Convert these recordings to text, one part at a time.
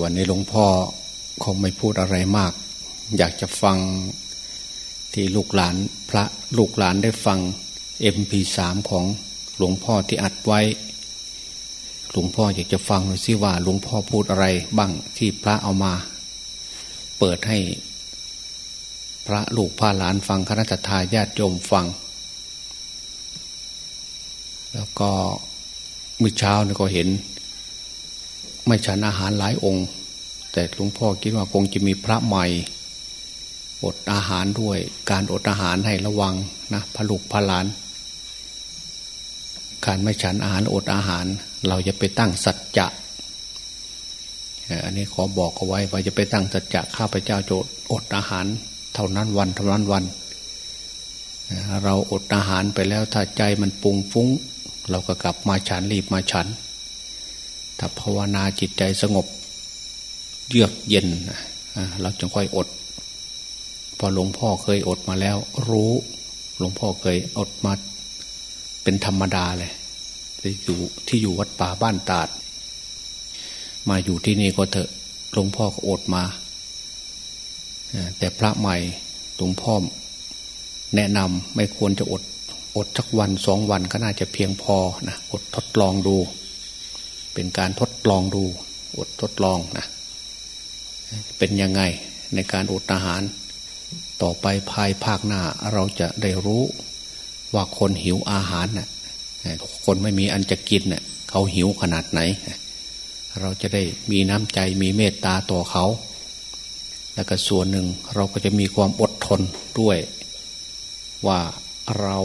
วันนี้หลวงพ่อคงไม่พูดอะไรมาก อยากจะฟังที่ลูกหลานพระลูกหลานได้ฟัง MP3 ของหลวงพ่อที่อัดไว้ หลวงพ่ออยากจะฟังหน่อยสิว่าหลวงพ่อพูดอะไรบ้างที่พระเอามา เปิดให้ พระลูกพระหลานฟังคณะทาญาติโยมฟัง แล้วก็มื่อเช้านี่ก็เห็น ไม่ฉันอาหารหลายองค์ แต่หลวงพ่อคิดว่าคงจะมีพระใหม่อดอาหารด้วย การอดอาหารให้ระวังนะพระลูกพระหลาน การไม่ฉันอาหารอดอาหาร เราจะไปตั้งสัจจะอันนี้ขอบอกเอาไว้ว่าจะไปตั้งสัจจะข้าพเจ้าโจดอดอาหาร เท่านั้นวันเท่านั้นวัน เราอดอาหารไปแล้วถ้าใจมันปุงฟุ้ง เราก็กลับมาฉันรีบมาฉัน ถ้าภาวนาจิตใจสงบ เยือกเย็นเราจึงค่อยอด พอหลวงพ่อเคยอดมาแล้ว รู้หลวงพ่อเคยอดมาเป็นธรรมดาเลยที่อยู่ที่อยู่วัดป่าบ้านตาด มาอยู่ที่นี่ก็เถอะหลวงพ่อก็อดมาแต่พระใหม่หลวงพ่อแนะนำไม่ควรจะอด อดสักวันสองวันก็น่าจะเพียงพอนะอดทดลองดู เป็นการทดลองดูอดทดลองนะเป็นยังไงในการอดอาหาร ต่อไปภายภาคหน้าเราจะได้รู้ว่าคนหิวอาหารนะ่ะคนไม่มีอันจะกินเนะ่ยเขาหิวขนาดไหน เราจะได้มีน้ำใจมีเมตตาต่อเขา แล้วก็ส่วนหนึ่งเราก็จะมีความอดทนด้วย ว่าเรา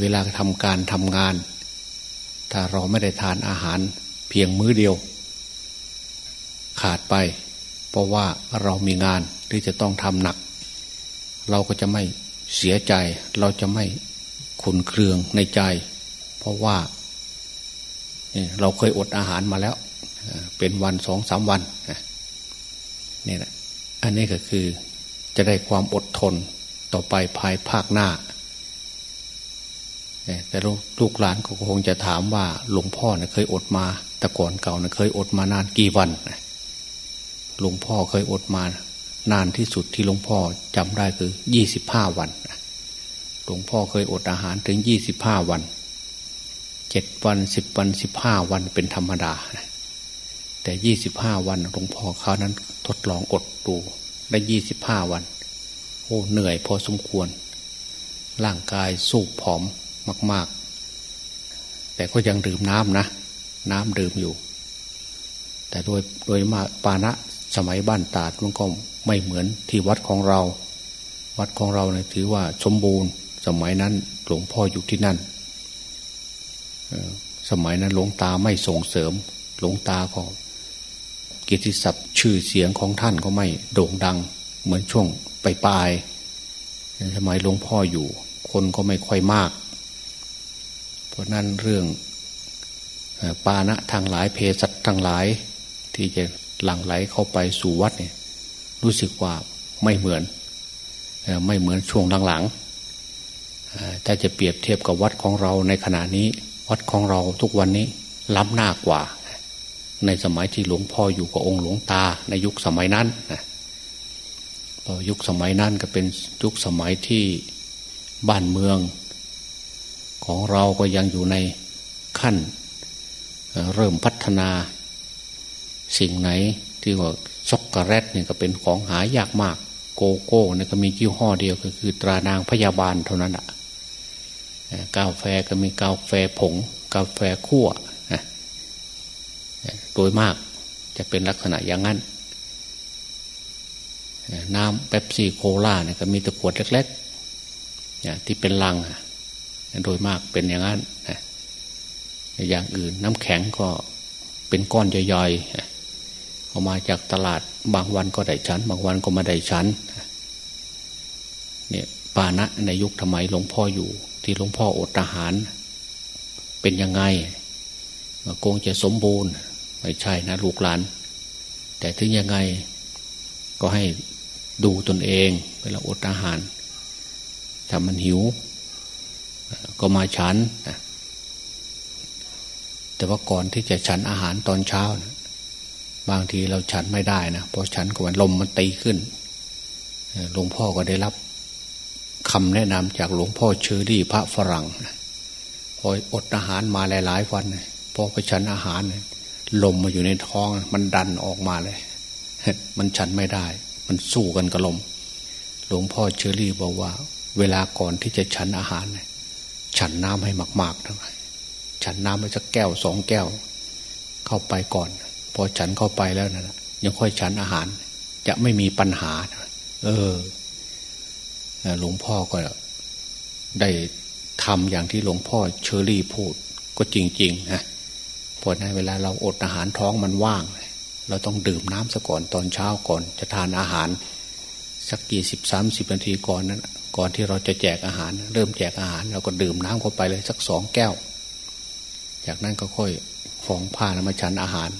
เวลาทำการทำงาน ถ้าเราไม่ได้ทานอาหารเพียงมื้อเดียว ขาดไป เพราะว่าเรามีงานที่จะต้องทำหนัก เราก็จะไม่เสียใจ เราจะไม่ขุนเคืองในใจ เพราะว่าเราเคยอดอาหารมาแล้ว เป็นวันสองสามวันนี่แหละอันนี้ก็คือจะได้ความอดทนต่อไปภายภาคหน้า แต่ลูกหลานก็คงจะถามว่าหลวงพ่อเนี่ยเคยอดมา แต่ก่อนเก่าเนี่ยเคยอดมานานกี่วันหลวงพ่อเคยอดมานานที่สุดที่หลวงพ่อจำได้คือยี่สิบห้าวันหลวงพ่อเคยอดอาหารถึงยี่สิบห้าวันเจ็ดวันสิบวันสิบห้าวันเป็นธรรมดา แต่ยี่สิบห้าวันหลวงพ่อเขานั้นทดลองอดดูได้ยี่สิบห้าวัน โอ้เหนื่อยพอสมควร ร่างกายสู้ผอม มาก ๆ แต่ก็ยังดื่มน้ำนะ น้ำดื่มอยู่ แต่โดยโดยมาปานะสมัยบ้านตาดมันก็ไม่เหมือนที่วัดของเรา วัดของเราเนี่ยถือว่าสมบูรณ์ สมัยนั้นหลวงพ่ออยู่ที่นั่น สมัยนั้นหลวงตาไม่ส่งเสริม หลวงตาก็กิติศัพท์ชื่อเสียงของท่านก็ไม่โด่งดัง เหมือนช่วงปลายๆสมัยหลวงพ่ออยู่ คนก็ไม่ค่อยมาก ราะนั้นเรื่องปานะทางหลายเพศัตทางหลาย ที่จะหลั่งไหลเข้าไปสู่วัดเนี่ยรู้สึกว่าไม่เหมือน ไม่เหมือนช่วงหลังๆถ้าจะเปรียบเทียบกับวัดของเราในขณะนี้ วัดของเราทุกวันนี้ล้ำหน้ากว่า ในสมัยที่หลวงพ่ออยู่กับองค์หลวงตาในยุคสมัยนั้นนะยุคสมัยนั้นก็เป็นยุคสมัยที่บ้านเมือง ของเราก็ยังอยู่ในขั้นเริ่มพัฒนาสิ่งไหนที่ว่าช็อกโกแลตเนี่ยก็เป็นของหายากมาก โกโก้เนี่ยก็มียี่ห้อเดียวก็คือตรานางพยาบาลเท่านั้นอะกาแฟก็มีกาแฟผง กาแฟคั่วโดยมากจะเป็นลักษณะอย่างนั้น น้ำเป๊ปซี่โคลาเนี่ยก็มีตะขวดเล็กๆที่เป็นลัง โดยมากเป็นอย่างนั้นอย่างอื่นน้ำแข็งก็เป็นก้อนย่อยๆออกมาจากตลาดบางวันก็ได้ชั้น บางวันก็มาได้ชั้นเนี่ยปานะในยุคทำไมหลวงพ่ออยู่ ที่หลวงพ่ออดอาหาร เป็นยังไงคงจะสมบูรณ์ ไม่ใช่นะลูกหลาน แต่ถึงยังไงก็ให้ดูตนเอง เวลาอดอาหารถ้ามันหิว ก็มาฉันนะแต่ว่าก่อนที่จะฉันอาหารตอนเช้านะบางทีเราฉันไม่ได้นะเพราะฉันก็มันลมมันตีขึ้นหลวงพ่อก็ได้รับคำแนะนำจากหลวงพ่อเชอรี่พระฝรั่งพออดอาหารมาหลายๆวันพอไปฉันอาหารลมมาอยู่ในท้อง มันดันออกมาเลย มันฉันไม่ได้ มันสู้กันกับลม หลวงพ่อเชอรี่บอกว่า เวลาก่อนที่จะฉันอาหาร ฉันน้ำให้มากๆทั้งฉันน้ำไปสักแก้วสองแก้ว เข้าไปก่อน พอฉันเข้าไปแล้วนะยังค่อยฉันอาหาร จะไม่มีปัญหา เออหลวงพ่อก็ได้ทำอย่างที่หลวงพ่อเชอรี่พูด ก็จริงๆนะพอในเวลาเราอดอาหารท้องมันว่าง เราต้องดื่มน้ำซะก่อนตอนเช้าก่อนจะทานอาหาร สักกี่สิบสามสิบนาทีก่อนนั้น ก่อนที่เราจะแจกอาหาร เริ่มแจกอาหารเราก็ดื่มน้ำเข้าไปเลยสักสองแก้ว จากนั้นก็ค่อยฟองผ้ามาฉันอาหาร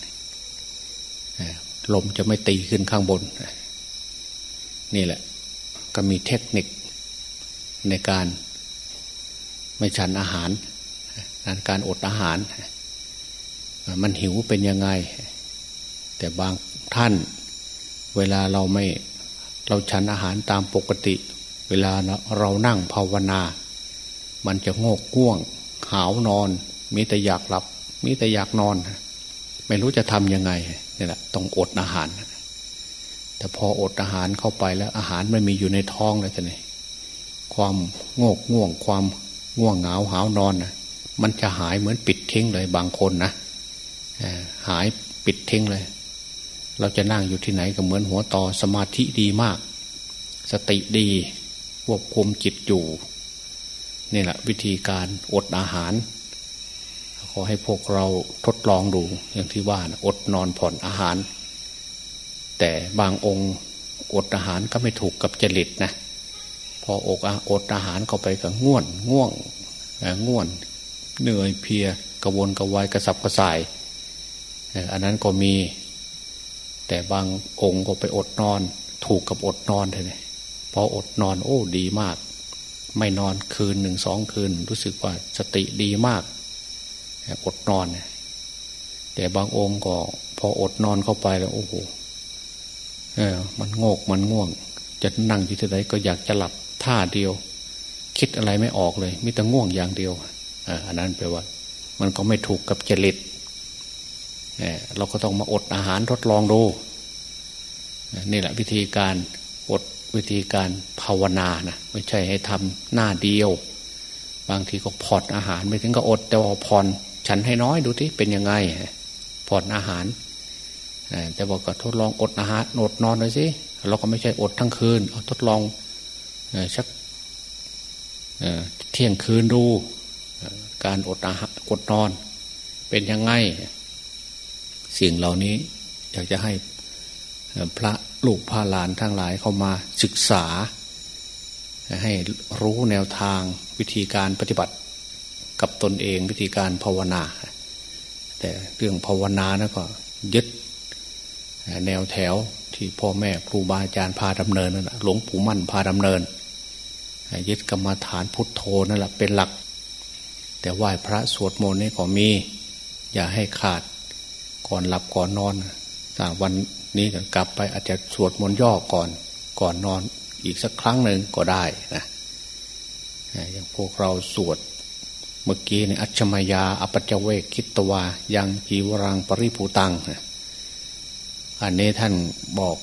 ลมจะไม่ตีขึ้นข้างบน นี่แหละ ก็มีเทคนิคในการไม่ฉันอาหารการอดอาหาร มันหิวเป็นยังไง แต่บางท่าน เวลาเราไม่เราฉันอาหารตามปกติ เวลาเรานั่งภาวนา มันจะโงกง่วง หาวนอน มีแต่อยากหลับ มีแต่อยากนอน ไม่รู้จะทำยังไงนี่แหละต้องอดอาหาร แต่พออดอาหารเข้าไปแล้วอาหารไม่มีอยู่ในท้องเลยท่านนี่ความโงกง่วง ความง่วงเหงาหาวนอนนะมันจะหายเหมือนปิดทิ้งเลยบางคนนะหายปิดทิ้งเลย เราจะนั่งอยู่ที่ไหนก็เหมือนหัวต่อสมาธิดีมาก สติดี ควบคุมจิตอยู่นี่แหละวิธีการอดอาหาร ขอให้พวกเราทดลองดูอย่างที่ว่านะอดนอนผ่อนอาหาร แต่บางองค์อดอาหารก็ไม่ถูกกับจริตนะพออกอดอาหารเข้าไปก็ง่วนง่วงง่วนเหนื่อยเพียกระวนกระวายกระสับกระส่าย อันนั้นก็มี แต่บางองค์ก็ไปอดนอน ถูกกับอดนอนเลย ออดนอนโอ้ดีมาก ไม่นอนคืนหนึ่งสองคืน รู้สึกว่าสติดีมากอดนอน แต่บางองค์ก็ พออดนอนเข้าไปแล้ว โอ้โหเออ มันโงกมันง่วง จะนั่งอยู่ที่ไหนก็อยากจะหลับท่าเดียว คิดอะไรไม่ออกเลยมิแต่ง่วงอย่างเดียวอันนั้นแปลว่า มันก็ไม่ถูกกับจริตเราก็ต้องมาอดอาหารทดลองดูนี่แหละวิธีการอด วิธีการภาวนานะไม่ใช่ให้ทำหน้าเดียว บางทีก็ผ่อนอาหารไม่ถึงก็อด แต่ว่าผ่อนฉันให้น้อยดูที่เป็นยังไงผ่อนอาหารแต่บอกก็ทดลองอดอาหารอดนอนเลยสิเราก็ไม่ใช่อดทั้งคืนเอาทดลองสักเที่ยงคืนดูการอดอาหารอดนอน เป็นยังไง สิ่งเหล่านี้อยากจะให้ พระลูกพาหลานทั้งหลายเข้ามาศึกษา ให้รู้แนวทางวิธีการปฏิบัติกับตนเองวิธีการภาวนา แต่เรื่องภาวนานะก็ยึดแนวแถวที่พ่อแม่ครูบาอาจารย์พาดำเนินนั่นแหละหลวงปู่มั่นพาดำเนินยึดกรรมฐานพุทโธนั่นแหละเป็นหลัก แต่ไหว้พระสวดมนต์นี่ก็มี อย่าให้ขาดก่อนหลับก่อนนอนแต่วัน นี้กลับไปอาจจะสวดมนต์ย่อก่อน ก่อนนอนอีกสักครั้งหนึ่งก็ได้นะอย่างพวกเราสวดเมื่อกี้ในอัจฉมยาอปัจเจเวกคิตวายังจีวรังปริภูตังอันนี้ท่านบอก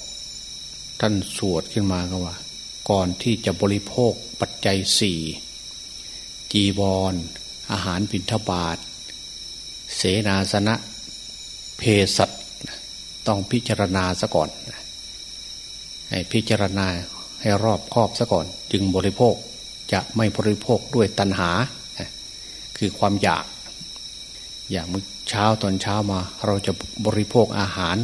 ท่านสวดขึ้นมาก็ว่า ก่อนที่จะบริโภคปัจจัยสี่จีวรออาหารบิณฑบาตเสนาสนะเพสัต ต้องพิจารณาซะก่อนให้พิจารณาให้รอบครอบซะก่อน จึงบริโภคจะไม่บริโภคด้วยตัณหา คือความอยาก อย่างมื้อเช้าตอนเช้ามาเราจะบริโภคอาหาร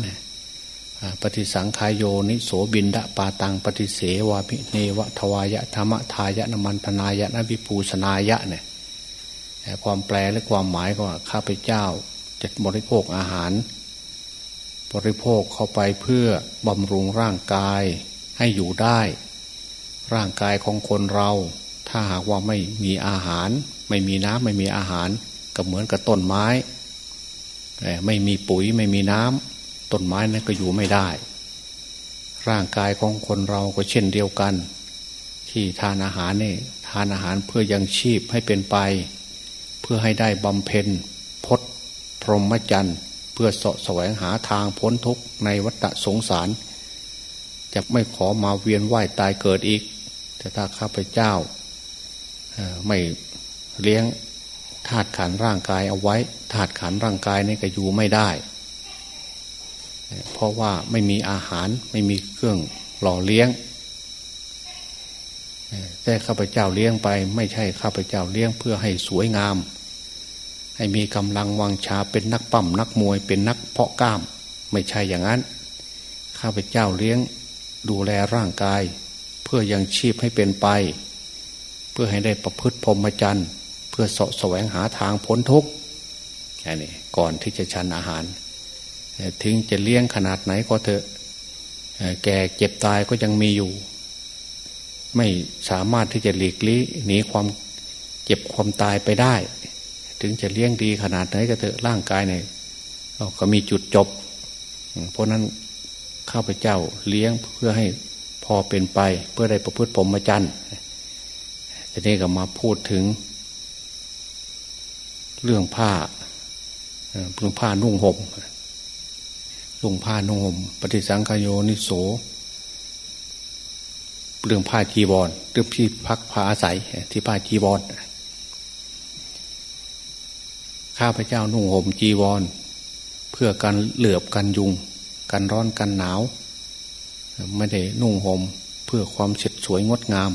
ปฏิสังขายโยนิโสบินดาปาตังปฏิเสวาพิเนวทวายะธรรมทายะนมันพนายะนบิปูชนายะเนี่ยความแปลและความหมายก็ข้าพเจ้าจะบริโภคอาหาร บริโภคเข้าไปเพื่อบำรุงร่างกายให้อยู่ได้ ร่างกายของคนเรา ถ้าหากว่าไม่มีอาหาร ไม่มีน้ำไม่มีอาหาร ก็เหมือนกับต้นไม้ ไม่มีปุ๋ยไม่มีน้ำต้นไม้นั้นก็อยู่ไม่ได้ ร่างกายของคนเราก็เช่นเดียวกัน ที่ทานอาหารนี่ทานอาหารเพื่อยังชีพให้เป็นไป เพื่อให้ได้บำเพ็ญพศพรหมจรรย์ พื่อสะแสวงหาทางพ้นทุกข์ในวัฏสงสาร จะไม่ขอมาเวียนว่ายตายเกิดอีก แต่ถ้าข้าพเจ้าไม่เลี้ยงธาตุขันร่างกายเอาไว้ธาตุขันร่างกายนี่ก็อยู่ไม่ได้ เพราะว่าไม่มีอาหารไม่มีเครื่องหล่อเลี้ยงแต่ข้าพเจ้าเลี้ยงไป ไม่ใช่ข้าพเจ้าเลี้ยงเพื่อให้สวยงาม ให้มีกำลังวังชาเป็นนักปั้มนักมวยเป็นนักเพาะกล้าม ไม่ใช่อย่างนั้น ข้าพเจ้าเลี้ยงดูแลร่างกาย เพื่อยังชีพให้เป็นไป เพื่อให้ได้ประพฤติพรหมจรรย์ เพื่อสะแสวงหาทางพ้นทุกข์แค่นี้ก่อนที่จะชันอาหาร ถึงจะเลี้ยงขนาดไหนก็เถอะแก่เจ็บตายก็ยังมีอยู่ ไม่สามารถที่จะหลีกลี่หนีความเจ็บความตายไปได้ ถึงจะเลี้ยงดีขนาดไหนก็เถอะร่างกายเนี่ยก็มีจุดจบ เพราะนั้นข้าพเจ้าเลี้ยงเพื่อให้พอเป็นไป เพื่อได้ประพฤติพรหมจรรย์ทีนี้ก็มาพูดถึง เรื่องผ้าเรื่องผ้านุ่งห่มนุ่งผ้านุ่งห่มปฏิสังขโยนิโสเรื่องผ้าจีบอลเรื่องพี่พักผ้าอาศัยที่ผ้าจีบอล ข้าพเจ้านุ่งห่มจีวร เพื่อการเหลือบกันยุง กันร้อนกันหนาว ไม่ได้นุ่งห่มเพื่อความเฉดสวยงดงาม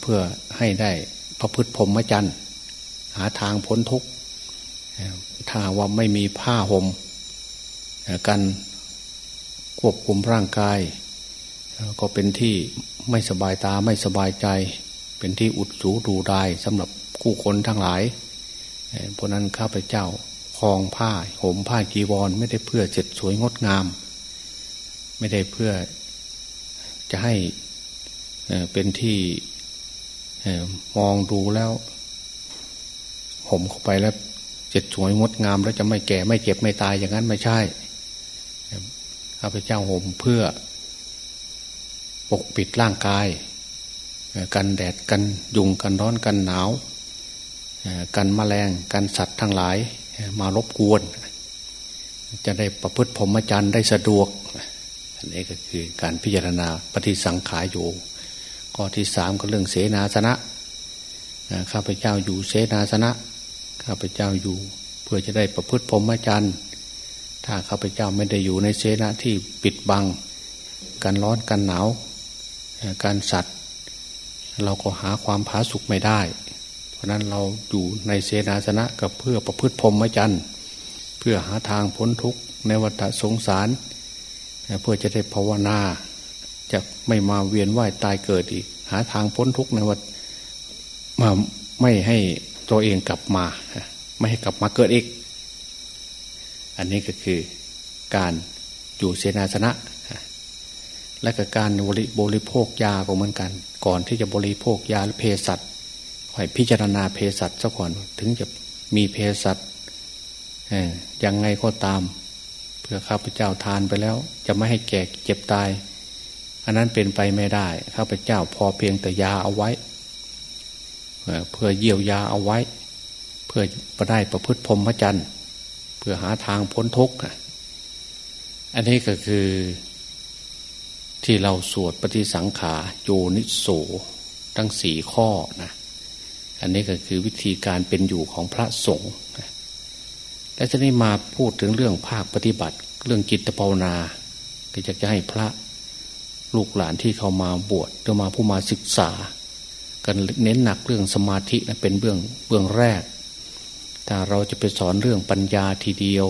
เพื่อให้ได้พระพุทธพรหมจรรย์หาทางพ้นทุกข์ถ้าว่าไม่มีผ้าหม่มกันควบคุมร่างกาย ก็เป็นที่ไม่สบายตาไม่สบายใจ เป็นที่อุดสูดูได้สำหรับคู่คนทั้งหลาย เพราะนั้นข้าพเจ้าคลองผ้าห่มผ้ากีวร ไม่ได้เพื่อเจ็ดสวยงดงาม ไม่ได้เพื่อจะให้เป็นที่มองดูแล้วห่มเข้าไปแล้วเจ็ดสวยงดงาม แล้วจะไม่แก่ไม่เจ็บไม่ตายอย่างนั้นไม่ใช่ข้าพเจ้าห่มเพื่อ ปกปิดร่างกาย กันแดดกันยุงกันร้อนกันหนาว กันมแมลงกันสัตว์ทั้งหลายมารบกวน จะได้ประพฤติพรหมจรรย์ได้สะดวก อันนี้ก็คือการพิจารณาปฏิสังขารอยู่ข้อที่สามก็เรื่องเสนาสนะข้าพเจ้าอยู่เสนาสนะข้าพเจ้าอยู่เพื่อจะได้ประพฤติพรหมจรรย์ถ้าข้าพเจ้าไม่ได้อยู่ในเสนาที่ปิดบังการร้อนกันหนาวการสัตว์ เราก็หาความผาสุกไม่ได้ เพราะนั้นเราอยู่ในเสนาสนะกับเพื่อประพฤติพรหมจรรย์เพื่อหาทางพ้นทุกข์ในวัฏสงสาร เพื่อจะได้ภาวนา จะไม่มาเวียนว่ายตายเกิดอีก หาทางพ้นทุกข์ในวัฏมาไม่ให้ตัวเองกลับมา ไม่ให้กลับมาเกิดอีก อันนี้ก็คือการอยู่เสนาสนะ และก็การบริโภคยาก็เหมือนกัน ก่อนที่จะบริโภคยาเภสัช ให้พิจารณาเภสัชซะก่อนถึงจะมีเภสัชยังไงก็ตามเพื่อข้าพเจ้าทานไปแล้ว จะไม่ให้แก่เจ็บตาย อันนั้นเป็นไปไม่ได้ข้าพเจ้าพอเพียงแต่ยาเอาไว้ เพื่อเยียวยาเอาไว้ เพื่อประได้ประพฤติพรหมจรรย์เพื่อหาทางพ้นทุกข์อันนี้ก็คือที่เราสวดปฏิสังขาโยนิโสทั้งสี่ข้อนะ อันนี้ก็คือวิธีการเป็นอยู่ของพระสงฆ์และจะนี้มาพูดถึงเรื่องภาคปฏิบัติ เรื่องจิตภาวนาก็จะจะให้พระลูกหลานที่เขามาบวชหรือมาผู้มาศึกษา กันเน้นหนักเรื่องสมาธินะเป็นเบื้องเบื้องแรก ถ้าเราจะไปสอนเรื่องปัญญาทีเดียว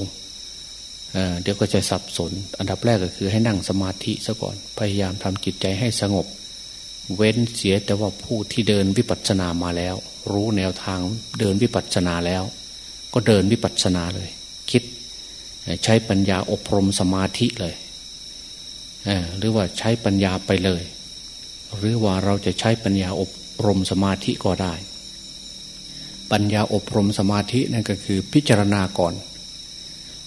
เเดี๋ยวก็จะสับสน อันดับแรกก็คือให้นั่งสมาธิซะก่อน พยายามทำจิตใจให้สงบ เว้นเสียแต่ว่าผู้ที่เดินวิปัสสนามาแล้ว รู้แนวทางเดินวิปัสสนาแล้ว ก็เดินวิปัสสนาเลย คิดใช้ปัญญาอบรมสมาธิเลยหรือว่าใช้ปัญญาไปเลย หรือว่าเราจะใช้ปัญญาอบรมสมาธิก็ได้ ปัญญาอบรมสมาธินั่นก็คือพิจารณาก่อน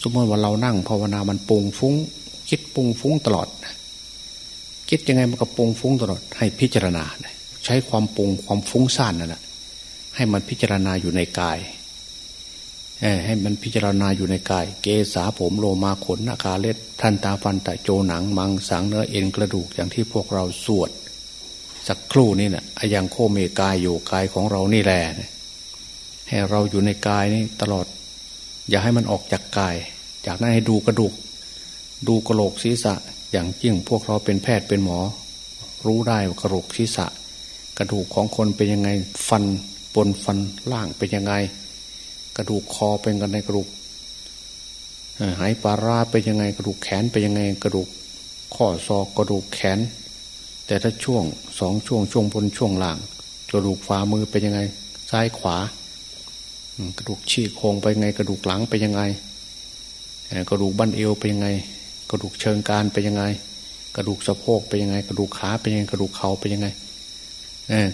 สมมติว่าเรานั่งภาวนามันปุงฟุ้ง คิดปุงฟุ้งตลอด คิดยังไงมันก็ปุงฟุ้งตลอดให้พิจารณา ใช้ความปุงความฟุ้งซ่านนั่นแหละ ให้มันพิจารณาอยู่ในกายให้มันพิจารณาอยู่ในกาย เกษาผมโลมาขนนาคาเล็ดท่านตาฟันตะโจหนังมังสังเนื้อเอ็นกระดูกอย่างที่พวกเราสวด สักครู่นี่นะ่ะยังโคเมกายอยู่กายของเรานี่แหละให้เราอยู่ในกายนี่ตลอด อย่าให้มันออกจากกาย จากนั้นให้ดูกระดูก ดูกระโหลกศีรษะ อย่างยิ่งพวกเราเป็นแพทย์เป็นหมอ รู้ได้ว่ากระโหลกศีรษะ กระดูกของคนเป็นยังไงฟัน บนฟันล่างเป็นยังไง กระดูกคอเป็นกันในกระดูกหายปลาราเป็นยังไง กระดูกแขนเป็นยังไง กระดูกข้อศอกกระดูกแขน แต่ถ้าช่วงสองช่วงช่วงบนช่วงล่าง กระดูกฝ่ามือเป็นยังไง ซ้ายขวา กระดูกชี้โครงไปยังไง กระดูกหลังไปยังไงกระดูกบั้นเอวเป็นยังไง กระดูกเชิงการเป็นยังไง กระดูกสะโพกเป็นยังไง กระดูกขาเป็นยังไง กระดูกเข่าเป็นยังไง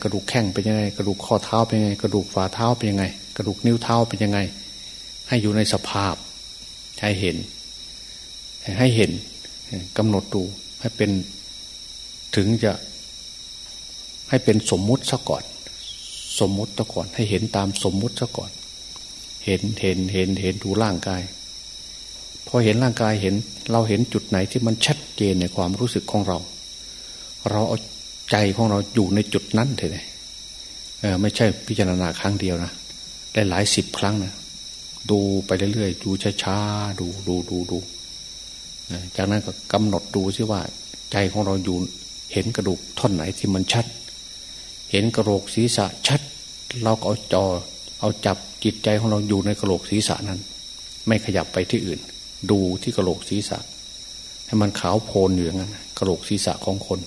กระดูกแข้งเป็นยังไง กระดูกข้อเท้าเป็นยังไง กระดูกฝ่าเท้าเป็นยังไง กระดูกนิ้วเท้าเป็นยังไง ให้อยู่ในสภาพให้เห็น ให้เห็นกำหนดดูให้เป็นถึงจะให้เป็นสมมุติซะก่อน สมมุติซะก่อน ให้เห็นตามสมมุติซะก่อน เห็นเห็นเห็นเห็นดูร่างกายพอเห็นร่างกายเห็น เราเห็นจุดไหนที่มันชัดเจนในความรู้สึกของเรา เราเอา ใจของเราอยู่ในจุดนั้นเถอะไม่ใช่พิจารณาครั้งเดียวนะได้หลายสิบครั้งนะดูไปเรื่อยๆดูช้าๆดูดูดูดูจากนั้นก็กำหนดดูซิว่า ใจของเราอยู่เห็นกระดูกท่อนไหนที่มันชัด เห็นกระโหลกศีรษะชัด เราก็เอาจอ เอาจับจิตใจของเราอยู่ในกระโหลกศีรษะนั้น ไม่ขยับไปที่อื่น ดูที่กระโหลกศีรษะ ให้มันขาวโพลนอยู่อย่างนั้นกระโหลกศีรษะของคน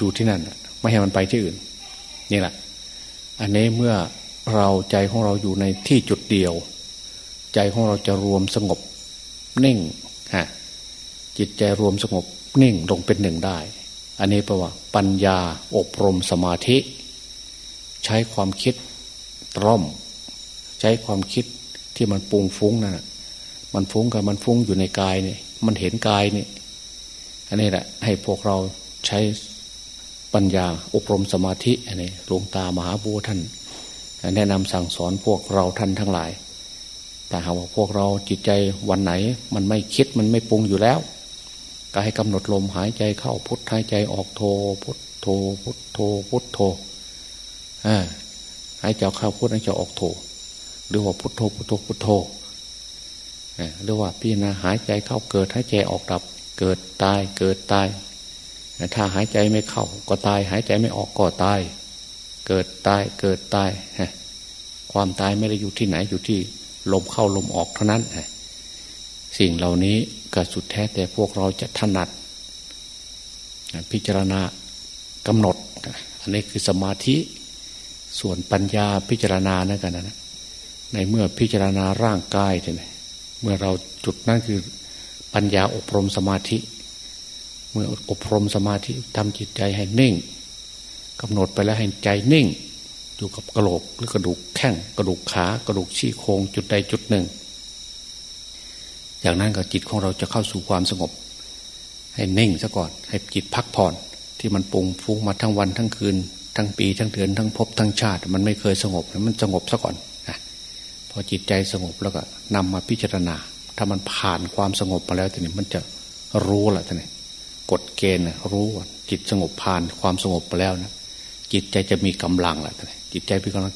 ดูที่นั่น ไม่ให้มันไปที่อื่น นี่แหละ อันนี้เมื่อเราใจของเราอยู่ในที่จุดเดียว ใจของเราจะรวมสงบนิ่งฮะจิตใจรวมสงบนิ่งลงเป็นหนึ่งได้ อันนี้แปลว่า ปัญญาอบรมสมาธิ ใช้ความคิดร่อม ใช้ความคิดที่มันปุงฟุ้งนะ่ะมันฟุ้งกับมันฟุ้งอยู่ในกายเนี่ย มันเห็นกายเนี่ย อันนี้แหละให้พวกเราใช้ปัญญาอบรมสมาธิอันนี้หลวงตามหาบัวท่าน แนะนำสั่งสอนพวกเราท่านทั้งหลาย แต่หากว่าพวกเราจิตใจวันไหน มันไม่คิดมันไม่ปรุงอยู่แล้ว ก็ให้กำหนดลมหายใจเข้าพุทหายใจออกโทพุทโทพุทโทพุทโทอ่าหายใจเข้าพุทหายใจออกโทหรือว่าพุทโทพุทโทพุทโทหรือว่าพี่นาหายใจเข้าเกิดหายใจออกดับ เกิดตายเกิดตาย ถ้าหายใจไม่เข้าก็ตาย หายใจไม่ออกก็ตาย เกิดตายเกิดตาย ความตายไม่ได้อยู่ที่ไหนอยู่ที่ลมเข้าลมออกเท่านั้น สิ่งเหล่านี้ก็สุดแท้แต่พวกเราจะถนัด พิจารณากำหนด อันนี้คือสมาธิส่วนปัญญาพิจารณานั่นกันนะในเมื่อพิจารณาร่างกายเนี่ยเมื่อเราจุดนั้นคือ ปัญญาอบรมสมาธิ เมื่ออบรมสมาธิทำจิตใจให้นิ่งกำหนดไปแล้วให้ใจนิ่ง อยู่กับกระโหลกหรือกระดูกแข้งกระดูกขากระดูกชี้โครงจุดใดจุดหนึ่งอย่างนั้นก็จิตของเราจะเข้าสู่ความสงบ ให้นิ่งซะก่อน ให้จิตพักผ่อนที่มันปุงฟุ้งมาทั้งวันทั้งคืน ทั้งปีทั้งเดือนทั้งพบทั้งชาติ มันไม่เคยสงบมันสงบซะก่อนนะพอจิตใจสงบแล้วก็นำมาพิจารณา ถ้ามันผ่านความสงบมาแล้วทีนี้มันจะรู้ละทีนี้กฎเกณฑ์รู้ว่าจิตสงบผ่านความสงบไปแล้วนะจิตใจจะมีกำลังแหละจิตใจมีกำลัง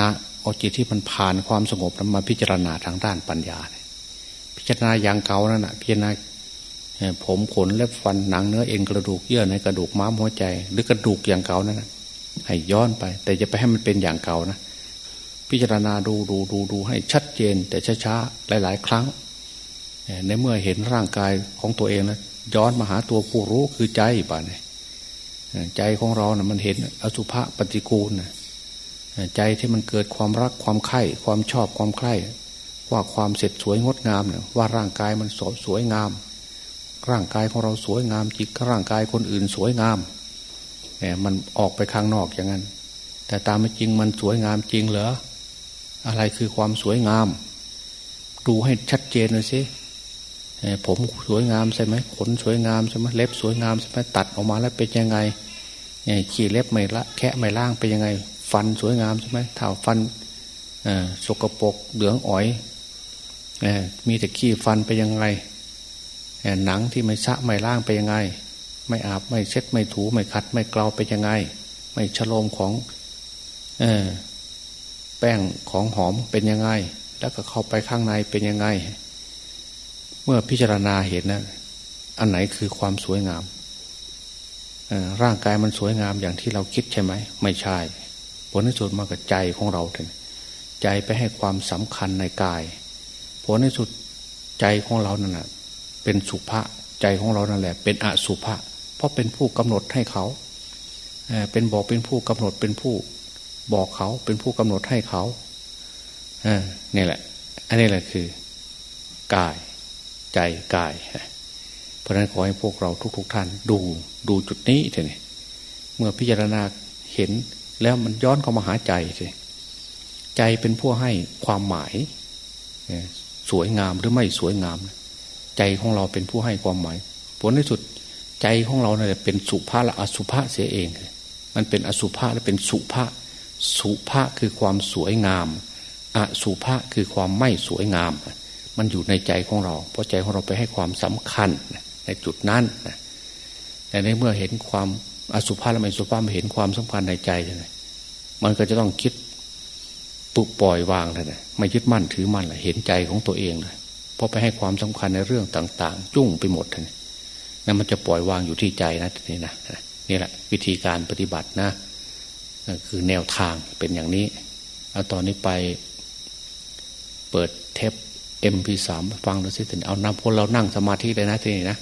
นะเอาจิตที่มันผ่านความสงบนั้นมาพิจารณาทางด้านปัญญา พิจารณาอย่างเก่านั่นแหะพิจารณาผมขนเล็บฟันหนังเนื้อเอ็นกระดูกเยื่อในกระดูกม้ามหัวใจ หรือกระดูกอย่างเก่านั่นให้ย้อนไป แต่จะไปให้มันเป็นอย่างเก่านะ พิจารณาดูดูดูดูให้ชัดเจน แต่ช้าๆหลาย ๆ ครั้ง ในเมื่อเห็นร่างกายของตัวเองนะย้อนมาหาตัวผู้รู้คือใจป่ะเนี่ยใจของเรานะ่ะมันเห็นอสุภะปฏิกูลนะใจที่มันเกิดความรักความใคร่ความชอบความใคร่ว่าความเสร็จสวยงดงามเนี่ยว่าร่างกายมันสสวยงาม ร่างกายของเราสวยงามจิตร่างกายคนอื่นสวยงามเนี่ยมันออกไปข้างนอกอย่างนั้น แต่ตามไม่จริงมันสวยงามจริงเหรอ อะไรคือความสวยงาม ดูให้ชัดเจนเลยสิผมสวยงามใช่ไหมขนสวยงามใช่ไหมเล็บสวยงามใช่ไหมตัดออกมาแล้วเป็นยังไงขี้เล็บไม่ละแคะไม่ล่างเป็นยังไง ฟันสวยงามใช่ไหมเท้าฟันสกปรกเหลืองอ๋อยมีแต่ขี้ฟันไปยังไงหนังที่ไม่ชะไม่ล่างไปยังไง ไม่อาบไม่เช็ดไม่ถูไม่ขัด ไม่เกลาไปยังไง ไม่ฉโลมของ ป้งของหอมเป็นยังไง แล้วก็เข้าไปข้างในเป็นยังไง เมื่อพิจารณาเห็นนะอันไหนคือความสวยงามร่างกายมันสวยงามอย่างที่เราคิดใช่ไหม ไม่ใช่ ผลที่สุดมากับใจของเราเองใจไปให้ความสำคัญในกาย ผลที่สุดใจของเรานั่นะเป็นสุภาษใจของเรานั่นแหละ เป็นอสุภะเพราะเป็นผู้กำหนดให้เขาเป็นบอกเป็นผู้กำหนดเป็นผู้ บอกเขาเป็นผู้กำหนดให้เขาเนี่แหละ อันนี้แหละคือกายใจกาย เพราะนั้นขอให้พวกเราทุก ๆทท่านดูดูจุดนี้เถอะเมื่อพิจารณาเห็นแล้วมันย้อนเข้ามาหาใจเลยใจเป็นผู้ให้ความหมายสวยงามหรือไม่สวยงาม ใจของเราเป็นผู้ให้ความหมาย ผลที่สุดใจของเราเนี่ยเป็นสุภาและอสุภาษเสียเอง มันเป็นอสุภาษและเป็นสุภาษ สุภาคือความสวยงามอสุภาคือความไม่สวยงาม มันอยู่ในใจของเรา เพราะใจของเราไปให้ความสำคัญในจุดนั้นแต่ในเมื่อเห็นความอสุภาและไม่สุภาพเห็นความสำคัญในใจเลยมันก็จะต้องคิดปลุกปล่อยวางเลยนะไม่ยึดมั่นถือมั่นเลยเห็นใจของตัวเองเลยพอไปให้ความสำคัญในเรื่องต่าง ๆ จุ้งไปหมดเลยนั่นมันจะปล่อยวางอยู่ที่ใจนะนี่นะนี่แหละ วิธีการปฏิบัตินะ คือแนวทางเป็นอย่างนี้เอาตอนนี้ไปเปิดเทป MP3 ฟังดูสิถึงเอานำพวกเรานั่งสมาธิเลยนะทีนี้นะ